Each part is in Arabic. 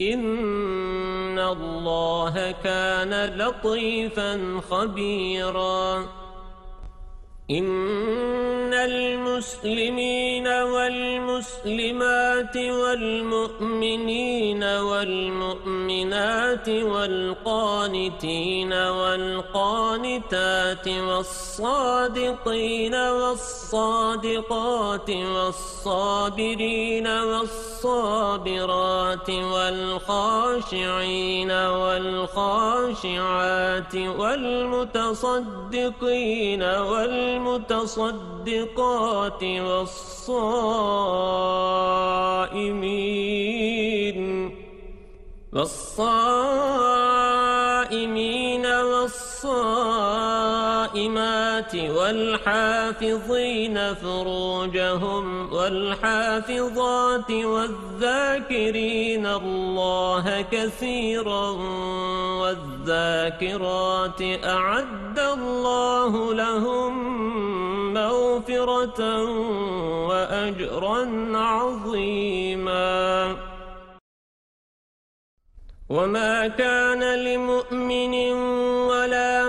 إن الله كان لطيفا خبيرا. إن المسلمين والمسلمات والمؤمنين والمؤمنات والقانتين والقانتات والصادقين والصادقات والصابرين والصابرات والخاشعين والخاشعات والمتصدقين والمتصدقات والصائمين والصائمين والصائمات والحافظين فروجهم والحافظات والذاكرين الله كثيرا والذاكرات أعد الله لهم مغفرة وأجرا عظيما. وما كان لمؤمن ولا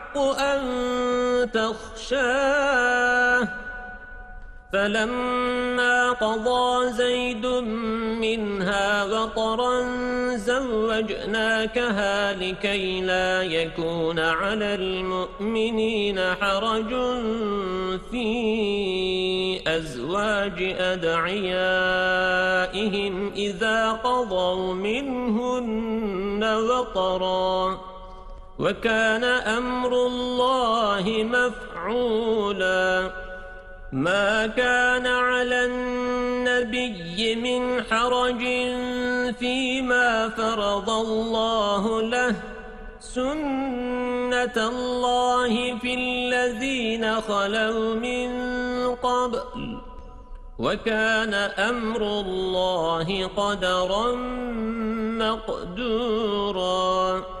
أن تخشاه. فلما قضى زيد منها وطرا زوجناكها لكي لا يكون على المؤمنين حرج في أزواج أدعيائهم إذا قضوا منهن وطرا. وكان أمر الله مفعولا. ما كان على النبي من حرج فيما فرض الله له. سنة الله في الذين خلوا من قبل. وكان أمر الله قدرا مقدورا.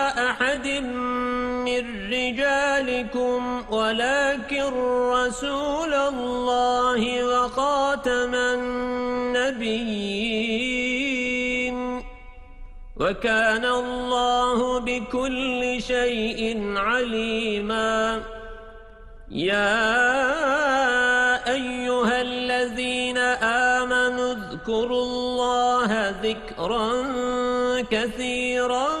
من رجالكم ولكن رسول الله وخاتم النبيين وكان الله بكل شيء عليما يا أيها الذين آمنوا اذكروا الله ذكرا كثيرا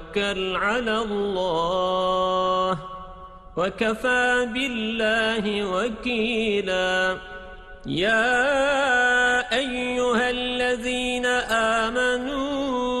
على الله وكفى بالله وكيلا. يا أيها الذين آمنوا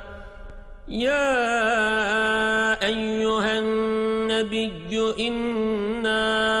يا أيها النبي إنا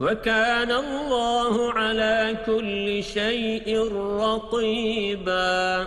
وكان الله على كل شيء رقيباً.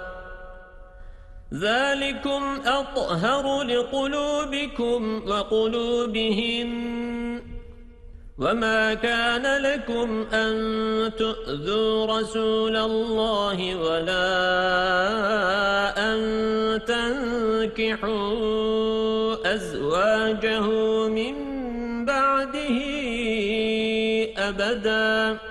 ذلكم أطهر لقلوبكم وقلوبهم وما كان لكم أن تؤذوا رسول الله ولا أن تنكحوا أزواجه من بعده أبداً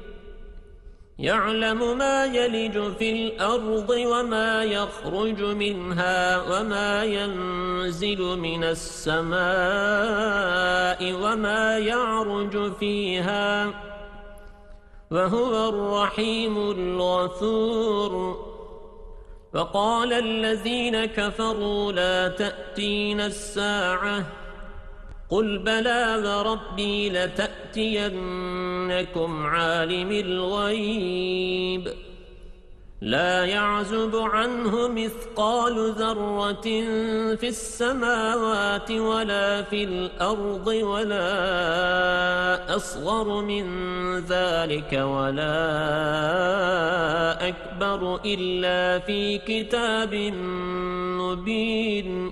يعلم ما يلج في الأرض وما يخرج منها وما ينزل من السماء وما يعرج فيها وهو الرحيم الغفور. وقال الذين كفروا لا تأتين الساعة قل بلى وربي لتأتينكم عالم الغيب لا يعزب عنه مثقال ذرة في السماوات ولا في الأرض ولا أصغر من ذلك ولا أكبر إلا في كتاب مبين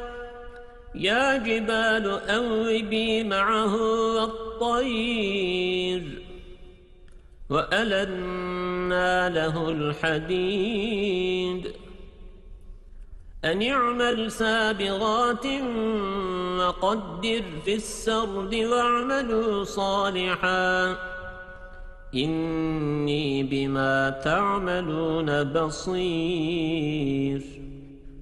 يا جبال أوبي معه والطير وألنا له الحديد. أن يعمل سابغات وقدر في السرد واعملوا صالحا. إني بما تعملون بصير.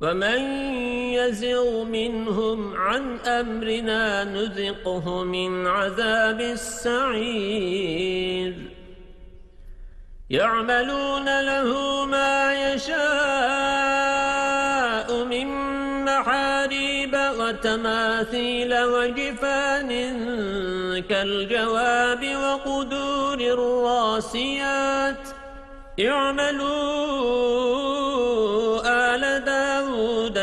ومن يزغ منهم عن أمرنا نذقه من عذاب السعير يعملون له ما يشاء من محاريب وتماثيل وجفان كالجواب وقدور الراسيات يعملون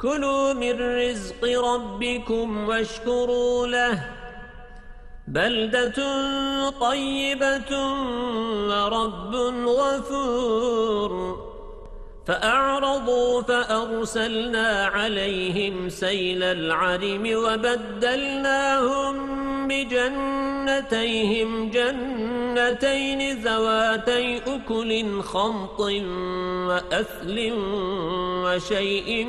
كلوا من رزق ربكم واشكروا له بلدة طيبة ورب غفور فأعرضوا فأرسلنا عليهم سيل العرم وبدلناهم بجنتيهم جنتين ذواتي أكل خمط وأثل وشيء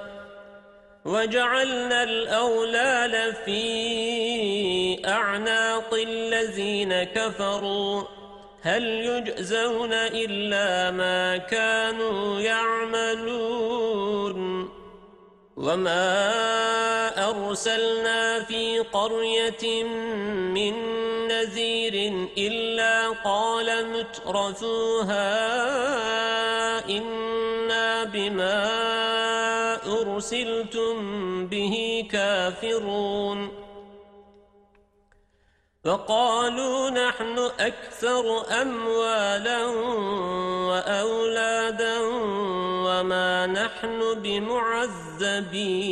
وجعلنا الأولال في أعناق الذين كفروا. هل يجزون إلا ما كانوا يعملون؟ وما أرسلنا في قرية من نذير إلا قال مترفوها إنا بما أرسلتم به كافرون فقالوا نحن أكثر أموالا وأولادا وما نحن بمعذبين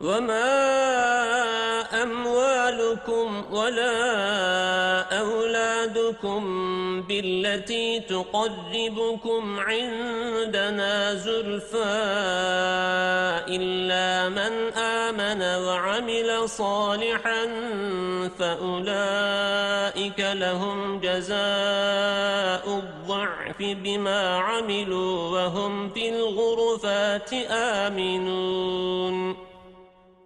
وما أموالكم ولا أولادكم بالتي تقربكم عندنا زلفا إلا من آمن وعمل صالحا فأولئك لهم جزاء الضعف بما عملوا وهم في الغرفات آمنون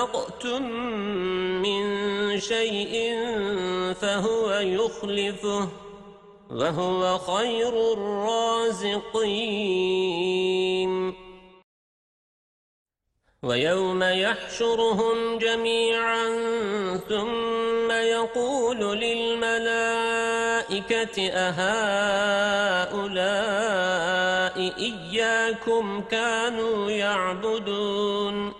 أنفقتم من شيء فهو يخلفه وهو خير الرازقين ويوم يحشرهم جميعا ثم يقول للملائكة أهؤلاء إياكم كانوا يعبدون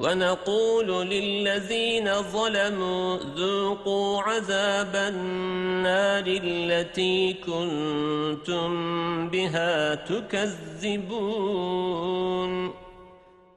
ونقول للذين ظلموا ذوقوا عذاب النار التي كنتم بها تكذبون.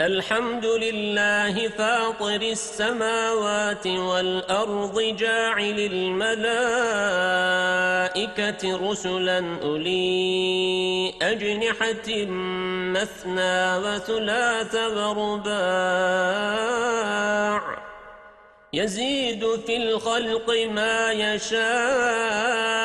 الحمد لله فاطر السماوات والأرض جاعل الملائكة رسلا أولي أجنحة مثنى وثلاث ورباع يزيد في الخلق ما يشاء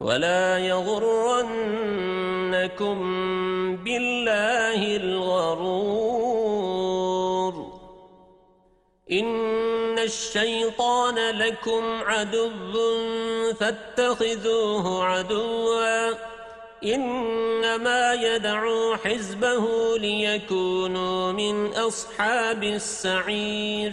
ولا يغرنكم بالله الغرور إن الشيطان لكم عدو فاتخذوه عدوا إنما يدعو حزبه ليكونوا من أصحاب السعير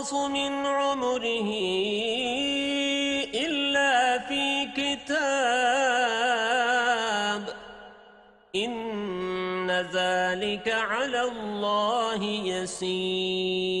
ينقص من عمره إلا في كتاب. إن ذلك على الله يسير.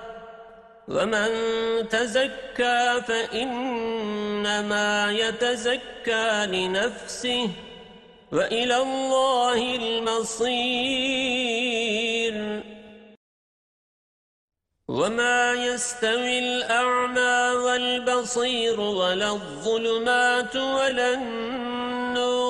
ومن تزكى فإنما يتزكى لنفسه وإلى الله المصير. وما يستوي الأعمى والبصير ولا الظلمات ولا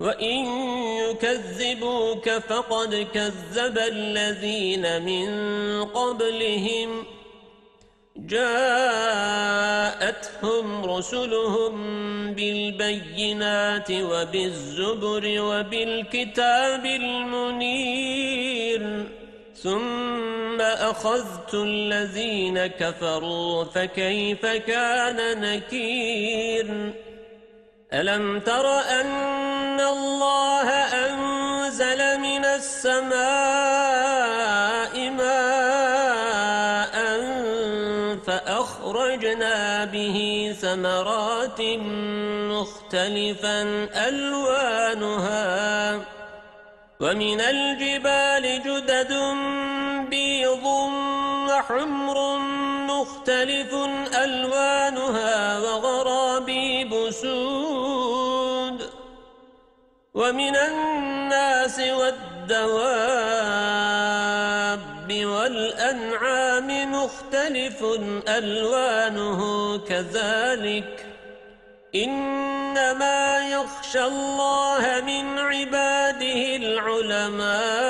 وَإِن يُكَذِّبُوكَ فَقَدْ كَذَّبَ الَّذِينَ مِن قَبْلِهِمْ جاءتهم رسلهم بالبينات وبالزبر وبالكتاب المنير ثم أخذت الذين كفروا فكيف كان نكير ألم تر أن الله أنزل من السماء ماء فأخرجنا به ثمرات مختلفا ألوانها ومن الجبال جدد بيض مختلف ألوانها وغرابيب سود ومن الناس والدواب والأنعام مختلف ألوانه كذلك إنما يخشى الله من عباده العلماء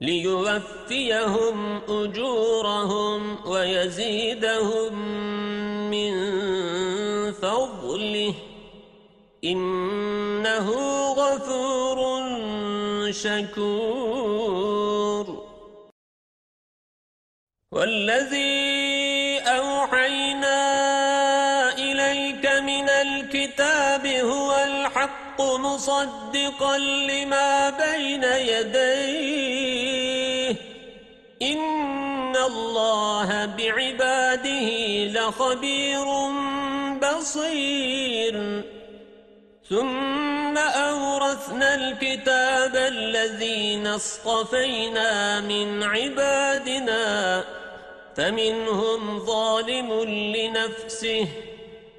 ليوفيهم أجورهم ويزيدهم من فضله. إنه غفور شكور. والذي أوحينا إليك من الكتاب هو مصدقا لما بين يديه. إن الله بعباده لخبير بصير. ثم أورثنا الكتاب الذين اصطفينا من عبادنا فمنهم ظالم لنفسه.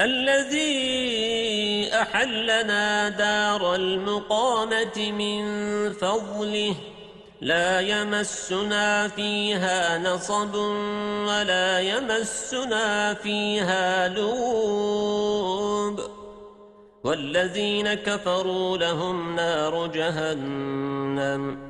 الذي أحلنا دار المقامة من فضله لا يمسنا فيها نصب ولا يمسنا فيها لوب والذين كفروا لهم نار جهنم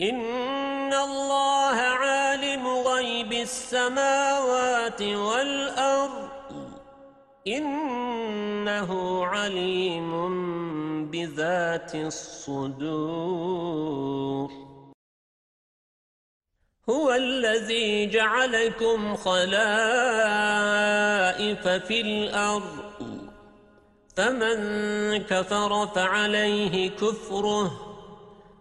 إن الله عالم غيب السماوات والأرض إنه عليم بذات الصدور هو الذي جعلكم خلائف في الأرض فمن كفر فعليه كفره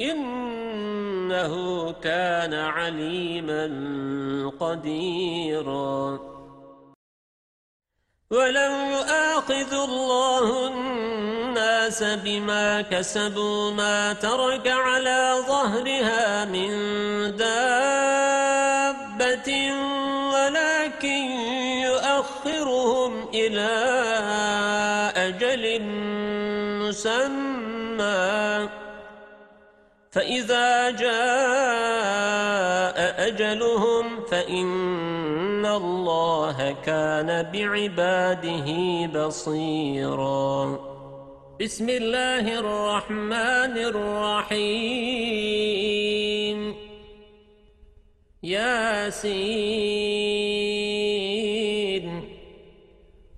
إنه كان عليما قديرا. ولو يؤاخذ الله الناس بما كسبوا ما ترك على ظهرها من دابة ولكن يؤخرهم إلى أجل مسمى. فإذا جاء أجلهم فإن الله كان بعباده بصيرا. بسم الله الرحمن الرحيم. ياسين.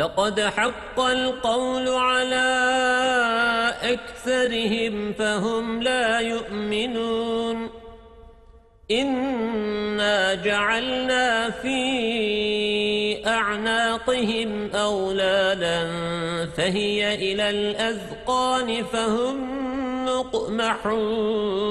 لقد حق القول على أكثرهم فهم لا يؤمنون. إنا جعلنا في أعناقهم أولادا فهي إلى الأذقان فهم مقمحون.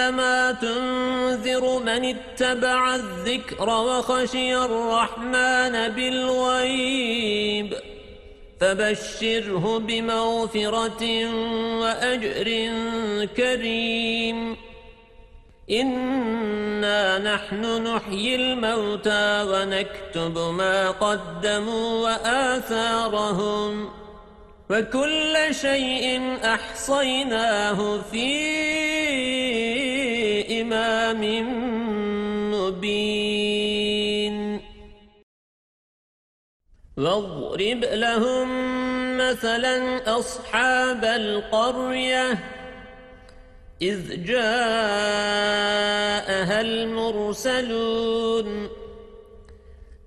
إنما تنذر من اتبع الذكر وخشي الرحمن بالغيب. فبشره بمغفرة وأجر كريم. إنا نحن نحيي الموتى ونكتب ما قدموا وآثارهم. وكل شيء أحصيناه في إمام مبين واضرب لهم مثلا أصحاب القرية إذ جاءها المرسلون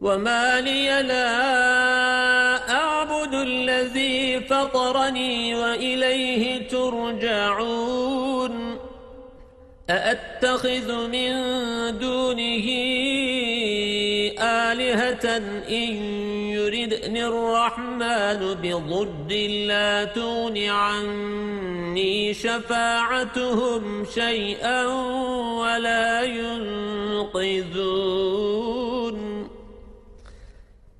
وما لي لا أعبد الذي فطرني وإليه ترجعون أأتخذ من دونه آلهة إن يردني الرحمن بضد لا تون عني شفاعتهم شيئا ولا ينقذون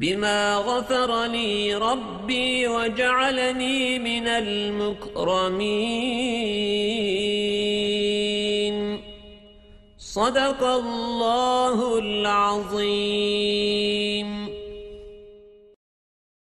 بما غفر لي ربي وجعلني من المكرمين صدق الله العظيم